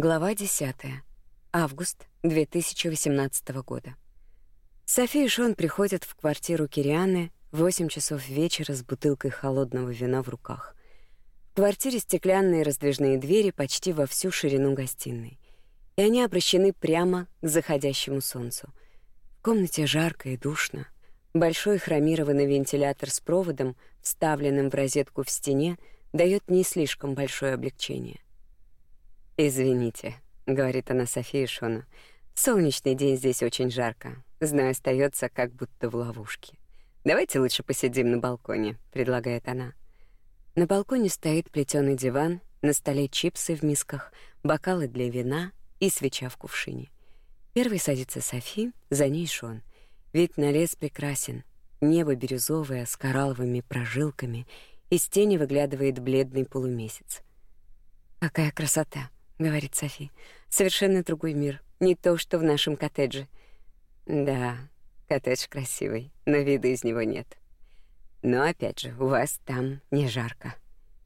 Глава 10. Август 2018 года. София и Шон приходят в квартиру Кирианы в 8 часов вечера с бутылкой холодного вина в руках. В квартире стеклянные раздвижные двери почти во всю ширину гостиной, и они обращены прямо к заходящему солнцу. В комнате жарко и душно. Большой хромированный вентилятор с проводом, вставленным в розетку в стене, дает не слишком большое облегчение. «Извините», — говорит она Софии Шону. «Солнечный день здесь очень жарко. Знаю, остается как будто в ловушке. Давайте лучше посидим на балконе», — предлагает она. На балконе стоит плетеный диван, на столе чипсы в мисках, бокалы для вина и свеча в кувшине. Первый садится Софи, за ней Шон. Вид на лес прекрасен. Небо бирюзовое с коралловыми прожилками, из тени выглядывает бледный полумесяц. «Какая красота!» — говорит Софи. «Совершенно другой мир. Не то, что в нашем коттедже». «Да, коттедж красивый, но вида из него нет. Но опять же, у вас там не жарко».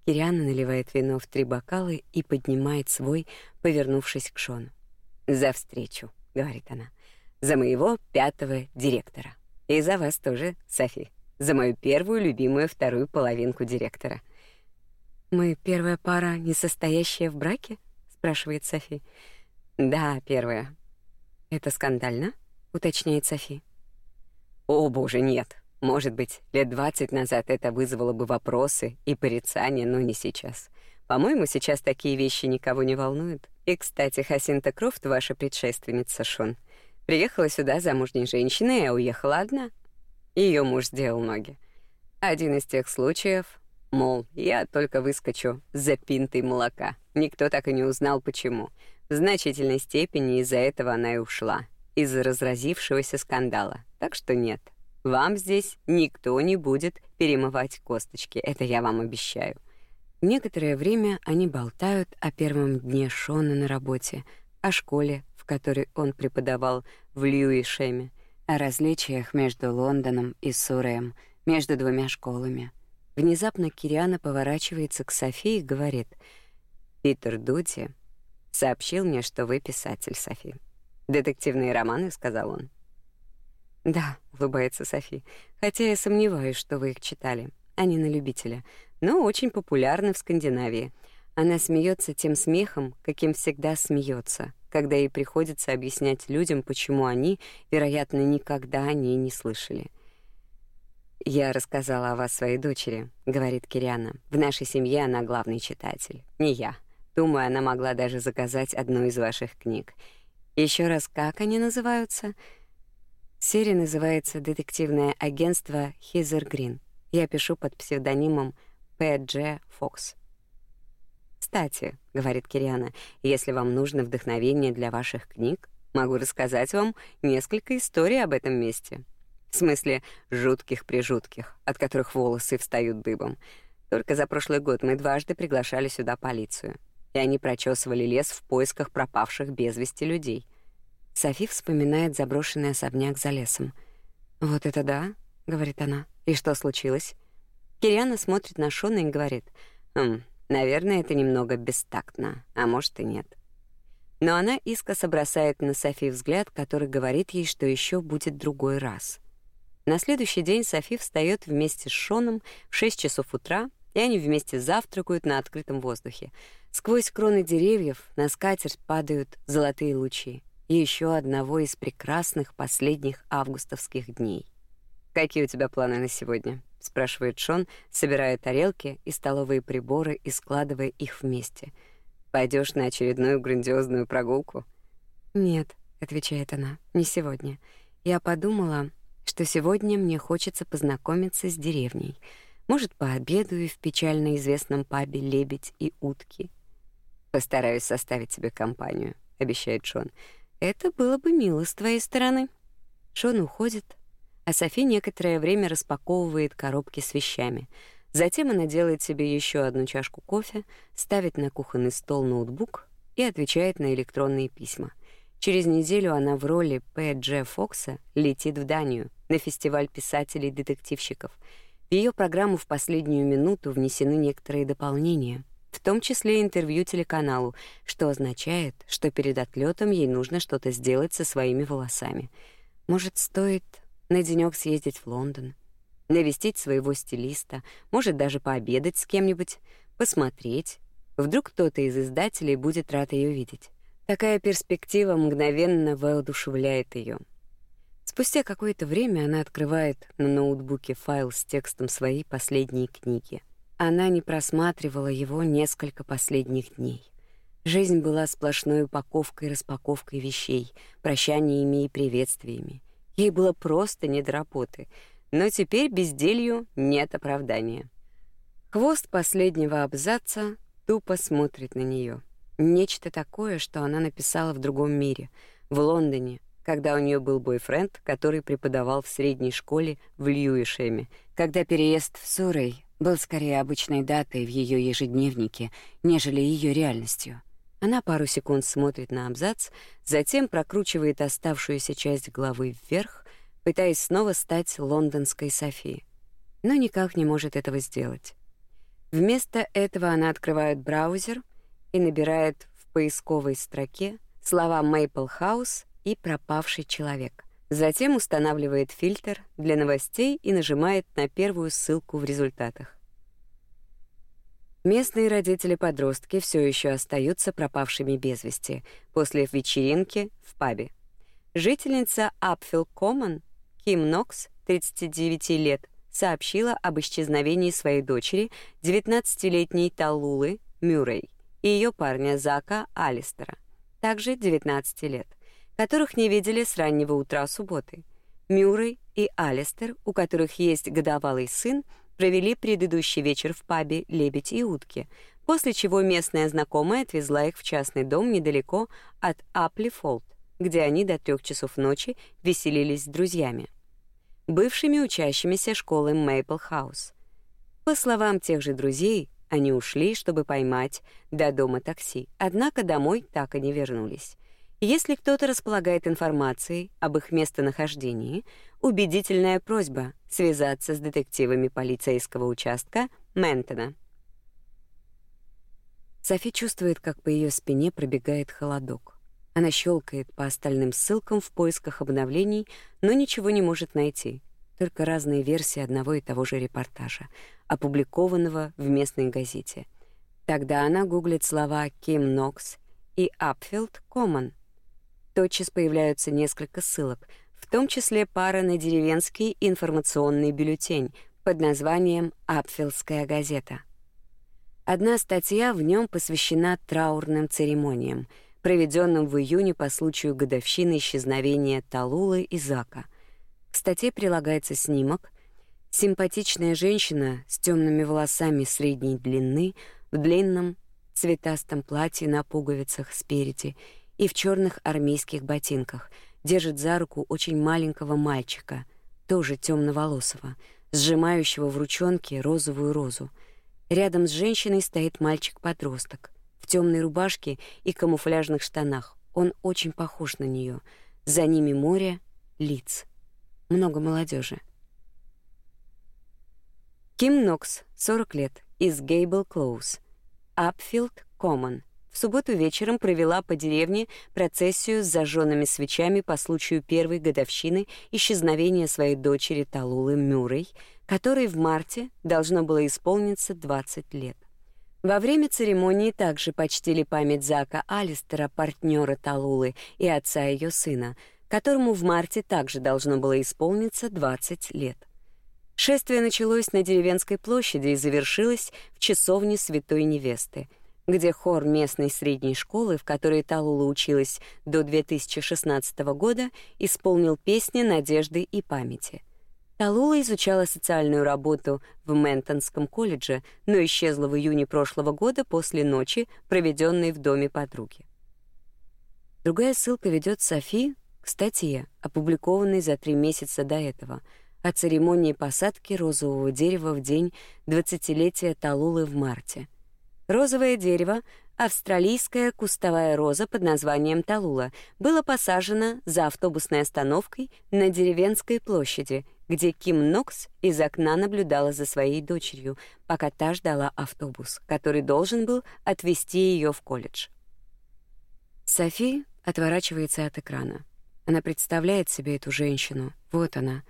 Кириана наливает вино в три бокала и поднимает свой, повернувшись к Шону. «За встречу», — говорит она. «За моего пятого директора. И за вас тоже, Софи. За мою первую любимую вторую половинку директора». «Мы первая пара, не состоящая в браке?» Спрашивает Софи. Да, первая. Это скандально? уточняет Софи. О, боже, нет. Может быть, лет двадцать назад это вызвало бы вопросы и порицания, но не сейчас. По-моему, сейчас такие вещи никого не волнуют. И, кстати, Хасинта Крофт, ваша предшественница Шон, приехала сюда замужней женщиной, а уехала одна. Ее муж сделал ноги. Один из тех случаев, Мол, я только выскочу за пинтой молока. Никто так и не узнал, почему. В значительной степени из-за этого она и ушла. Из-за разразившегося скандала. Так что нет. Вам здесь никто не будет перемывать косточки. Это я вам обещаю. Некоторое время они болтают о первом дне Шона на работе, о школе, в которой он преподавал в Льюишеме, о различиях между Лондоном и Суреем, между двумя школами — Внезапно Кириана поворачивается к Софии и говорит: "Питер Дути сообщил мне, что вы писатель, Софи. Детективные романы", сказал он. "Да", улыбается Софи. "Хотя я сомневаюсь, что вы их читали. Они на любителя, но очень популярны в Скандинавии". Она смеется тем смехом, каким всегда смеется, когда ей приходится объяснять людям, почему они, вероятно, никогда о ней не слышали. «Я рассказала о вас своей дочери», — говорит Кириана. «В нашей семье она главный читатель, не я. Думаю, она могла даже заказать одну из ваших книг. Еще раз, как они называются?» Серия называется «Детективное агентство Хизер Грин». Я пишу под псевдонимом П.Дж. Фокс. «Кстати», — говорит Кириана, — «если вам нужно вдохновение для ваших книг, могу рассказать вам несколько историй об этом месте». В смысле, жутких-прижутких, от которых волосы встают дыбом. Только за прошлый год мы дважды приглашали сюда полицию, и они прочесывали лес в поисках пропавших без вести людей. Софи вспоминает заброшенный особняк за лесом. «Вот это да», — говорит она. «И что случилось?» Кириана смотрит на Шона и говорит, «Хм, наверное, это немного бестактно, а может и нет». Но она искоса бросает на Софи взгляд, который говорит ей, что еще будет другой раз. На следующий день Софи встает вместе с Шоном в 6 часов утра, и они вместе завтракают на открытом воздухе. Сквозь кроны деревьев на скатерть падают золотые лучи. Еще одного из прекрасных последних августовских дней. «Какие у тебя планы на сегодня?» — спрашивает Шон, собирая тарелки и столовые приборы и складывая их вместе. Пойдешь на очередную грандиозную прогулку?» «Нет», — отвечает она, — «не сегодня. Я подумала, что сегодня мне хочется познакомиться с деревней. Может, пообедаю в печально известном пабе «Лебедь и утки». «Постараюсь составить тебе компанию», — обещает Шон. «Это было бы мило с твоей стороны». Шон уходит, а Софи некоторое время распаковывает коробки с вещами. Затем она делает себе еще одну чашку кофе, ставит на кухонный стол ноутбук и отвечает на электронные письма — Через неделю она в роли П. Дж. Фокса летит в Данию на фестиваль писателей-детективщиков. В ее программу в последнюю минуту внесены некоторые дополнения. в том числе интервью телеканалу, что означает, что перед отлетом ей нужно что-то сделать со своими волосами. Может, стоит на денёк съездить в Лондон, навестить своего стилиста, может, даже пообедать с кем-нибудь, посмотреть. Вдруг кто-то из издателей будет рад ее видеть. Такая перспектива мгновенно воодушевляет ее. Спустя какое-то время она открывает на ноутбуке файл с текстом своей последней книги. Она не просматривала его несколько последних дней. Жизнь была сплошной упаковкой и распаковкой вещей, прощаниями и приветствиями. Ей было просто не до работы, но теперь безделью нет оправдания. Хвост последнего абзаца тупо смотрит на нее. Нечто такое, что она написала в другом мире, в Лондоне, когда у нее был бойфренд, который преподавал в средней школе в Льюишеме, когда переезд в Суррей был скорее обычной датой в ее ежедневнике, нежели ее реальностью. Она пару секунд смотрит на абзац, затем прокручивает оставшуюся часть главы вверх, пытаясь снова стать лондонской Софией, но никак не может этого сделать. Вместо этого она открывает браузер и набирает в поисковой строке слова Maple House и пропавший человек. Затем устанавливает фильтр для новостей и нажимает на первую ссылку в результатах. Местные родители-подростки все еще остаются пропавшими без вести после вечеринки в пабе. Жительница Апфилл Коммон Ким Нокс, 39 лет, сообщила об исчезновении своей дочери, 19-летней Талулы Мюррей, и ее парня Зака Алистера, также 19 лет которых не видели с раннего утра субботы. Мюррей и Алистер, у которых есть годовалый сын, провели предыдущий вечер в пабе «Лебедь и утки», после чего местная знакомая отвезла их в частный дом недалеко от Апли-Фолд, где они до трех часов ночи веселились с друзьями, бывшими учащимися школы Мейпл Хаус. По словам тех же друзей, они ушли, чтобы поймать до дома такси, однако домой так и не вернулись. Если кто-то располагает информацией об их местонахождении, убедительная просьба связаться с детективами полицейского участка Ментона. Софи чувствует, как по ее спине пробегает холодок. Она щелкает по остальным ссылкам в поисках обновлений, но ничего не может найти. Только разные версии одного и того же репортажа, опубликованного в местной газете. Тогда она гуглит слова «Ким Нокс» и «Апфилд Коммон», тотчас появляются несколько ссылок, в том числе пара на деревенский информационный бюллетень под названием «Апфилская газета». Одна статья в нем посвящена траурным церемониям, проведенным в июне по случаю годовщины исчезновения Талулы и Зака. К статье прилагается снимок. Симпатичная женщина с темными волосами средней длины в длинном цветастом платье на пуговицах спереди — и в черных армейских ботинках, держит за руку очень маленького мальчика, тоже темноволосого, сжимающего в ручонке розовую розу. Рядом с женщиной стоит мальчик-подросток в темной рубашке и камуфляжных штанах. Он очень похож на нее. За ними море лиц. Много молодежи. Ким Нокс, 40 лет, из Гейбл Клоуз. Апфилд Коммон в субботу вечером провела по деревне процессию с зажженными свечами по случаю первой годовщины исчезновения своей дочери Талулы Мюррей, которой в марте должно было исполниться 20 лет. Во время церемонии также почтили память Зака Алистера, партнера Талулы и отца ее сына, которому в марте также должно было исполниться 20 лет. Шествие началось на деревенской площади и завершилось в часовне Святой Невесты — где хор местной средней школы, в которой Талула училась до 2016 года, исполнил песни надежды и памяти. Талула изучала социальную работу в Ментонском колледже, но исчезла в июне прошлого года после ночи, проведенной в доме подруги. Другая ссылка ведет Софи к статье, опубликованной за три месяца до этого, о церемонии посадки розового дерева в день 20-летия Талулы в марте — Розовое дерево, австралийская кустовая роза под названием Талула, было посажено за автобусной остановкой на деревенской площади, где Ким Нокс из окна наблюдала за своей дочерью, пока та ждала автобус, который должен был отвезти ее в колледж. Софи отворачивается от экрана. Она представляет себе эту женщину. Вот она.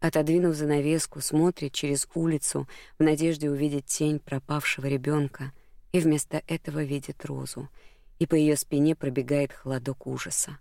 Отодвинув занавеску, смотрит через улицу в надежде увидеть тень пропавшего ребенка, и вместо этого видит розу, и по ее спине пробегает холодок ужаса.